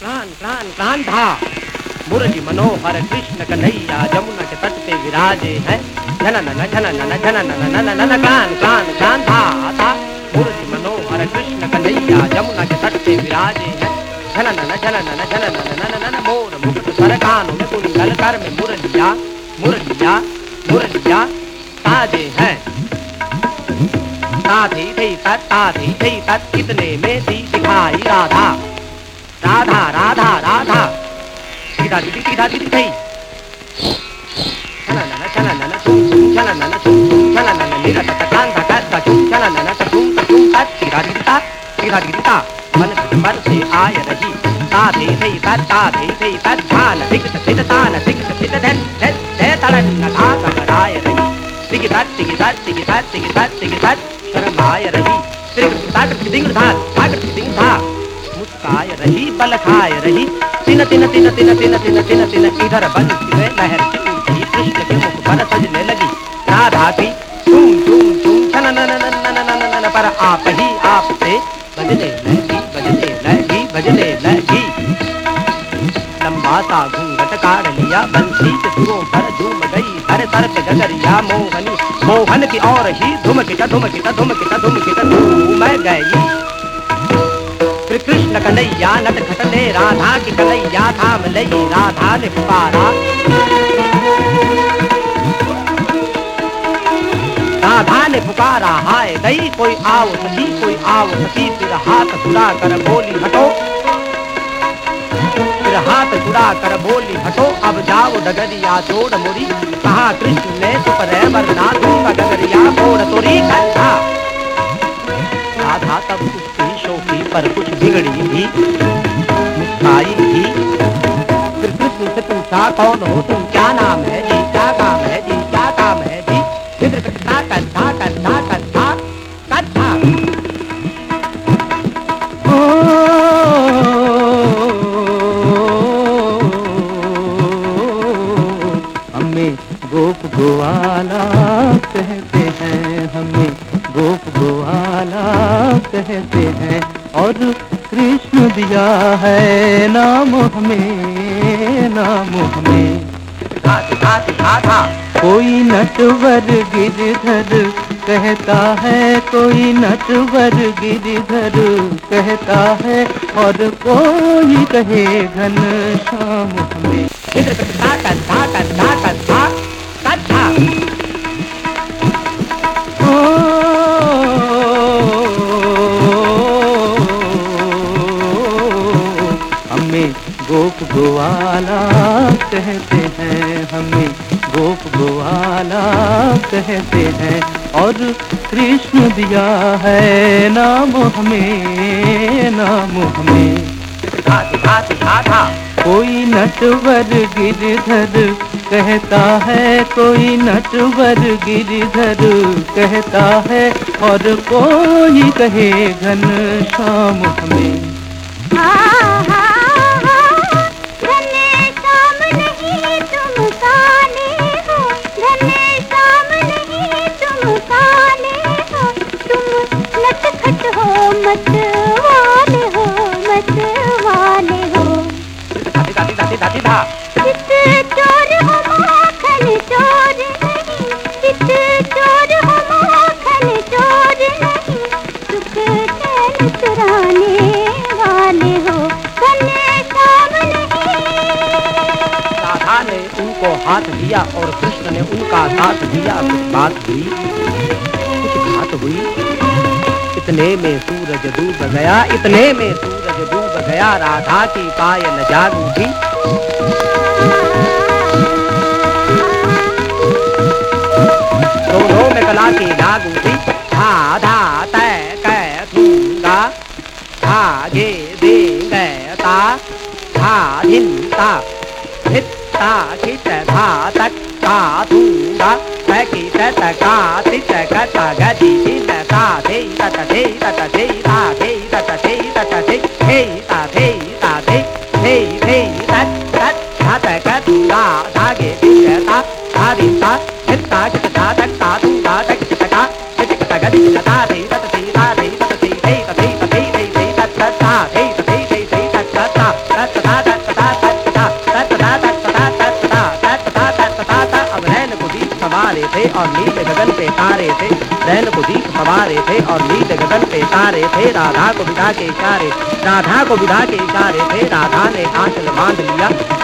Clan clan clan था। मुरली मनोहर कृष्ण कन्हैया जमुना के तट पे विराजे हैं। जनन जनन जनन जनन क्लान क्लान क्लान था था। मुरली मनोहर कृष्ण कन्हैया जमुना के तट पे विराजे हैं। जनन जनन जनन जनन मोर मुकुट सर कानों में कुंडल कर में मुरलिया मुरलिया मुरलिया ताजे हैं। ताधी थी तत् ताधी थी तत् कितने में थी दिखाई राधा। राधा राधा राधा। सीधा दीदी सीधा दीदी भाई चला लाला चला लाला चुम चुम चला लाला चुम चुम चला लाला मेरा तक कान तक तक चुम चला। लाला चुम चुम तक सीधा दीदी ता सीधा दीदी ता मन मन से आय रही ता दे दे ता ता दे दे ता धान दिख सिद तान दिख सिद धन धन धे तड़न ना ता कराय रही। सिग ता सिग ता सिग ता सिग ता सिग ता शर्माय रही। सिग ता सिग ता सिग ता था रही, बल खाय रही। तिन तिन तिन तिन तिन तिन तिन तिन इधर बंसी में लहर उठी कृष्ण के मुख पर सजने लगी। राधा की तुम तुम तुम छन नन नन नन नन नन पर आप ही आप से बजने लगी बजने लगी बजने लगी। लंबा सा घूंघट काढ़ लिया बंसी के सुरों पर झूम गई, हर पे गगरिया मोहनी। मोहन की और ही धुमकिटा धुमकिटा धुमकिटा धुमकिटा धूम गई। फिर कृष्ण कन्हैया, नट खटने राधा की कन्हैया थाम लई राधा ने पुकारा। राधा ने पुकारा, हाय दई कोई आओ सखी कोई आओ सखी फिर हाथ छुड़ा कर बोली हटो। फिर हाथ छुड़ा कर बोली हटो, अब जाओ डगरिया छोड़ मुरी। कहा, कृष्ण ने सुपर वरना दूँगा डगरिया फोड़ बिगड़ी भी मुस्काई भी फिर कृष्ण से कौन हो तुम? क्या नाम है जी? क्या काम है जी? क्या काम है जी? कथा कथा कथा कथा। कथा हमें गोप गोवाला कहते हैं, हमें गोप गोवाला कहते हैं। और दिया है नाम हमें नाम हमें कोई नटवर गिरधर कहता है, कोई नटवर गिरधर कहता है, और कोई कहे घन श्याम हमें फिर गोप गोवाला कहते हैं हमें। गोप गोवाला कहते हैं और कृष्ण दिया है नाम हमें नाम हमें। कोई नटवर गिरधर कहता है कोई नटवर गिरधर कहता है और कोई कहे घन श्याम हमें। मत हो मत हो। दादी दादी दादी दादी धा चित चोर हो माखन चोर नहीं चित चोर हो माखन चोर नहीं। सुख चैन चुराने वाले हो कन्या शाम नहीं। राधा ने उनको हाथ दिया और कृष्ण ने उनका साथ दिया कुछ बात हुई। कुछ बात हुई। इतने में सूरज डूब गया, इतने में सूरज डूब गया, राधा की पायल जागू थी। दोनों में कला की जागू थी। आधा तय कह दूँगा, आगे दे गैता आधिनता हिता खित धातक का दूँगा। मैं कित का तित का तगदी ta de ta ta de ta ta de ta de ta ta de ta ta de he ta de ta de he he ta ta ta ta ga ta ta ge थे और नीत गगन पे तारे थे। रैन को दीप सवारे थे और नीत गगन पे तारे थे। राधा को विधा के इशारे, राधा को विधा के इशारे थे। राधा ने आंचल बाँध लिया।